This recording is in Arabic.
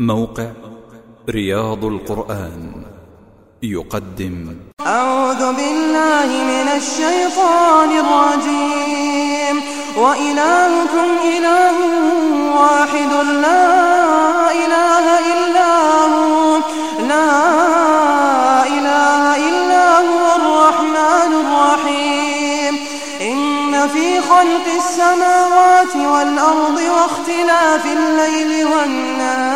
موقع رياض القرآن يقدم. أعوذ بالله من الشيطان الرجيم. وإلهكم إله واحد لا إله إلا هو. لا إله إلا هو الرحمن الرحيم. إن في خلق السماوات والأرض واختلاف الليل والنهار.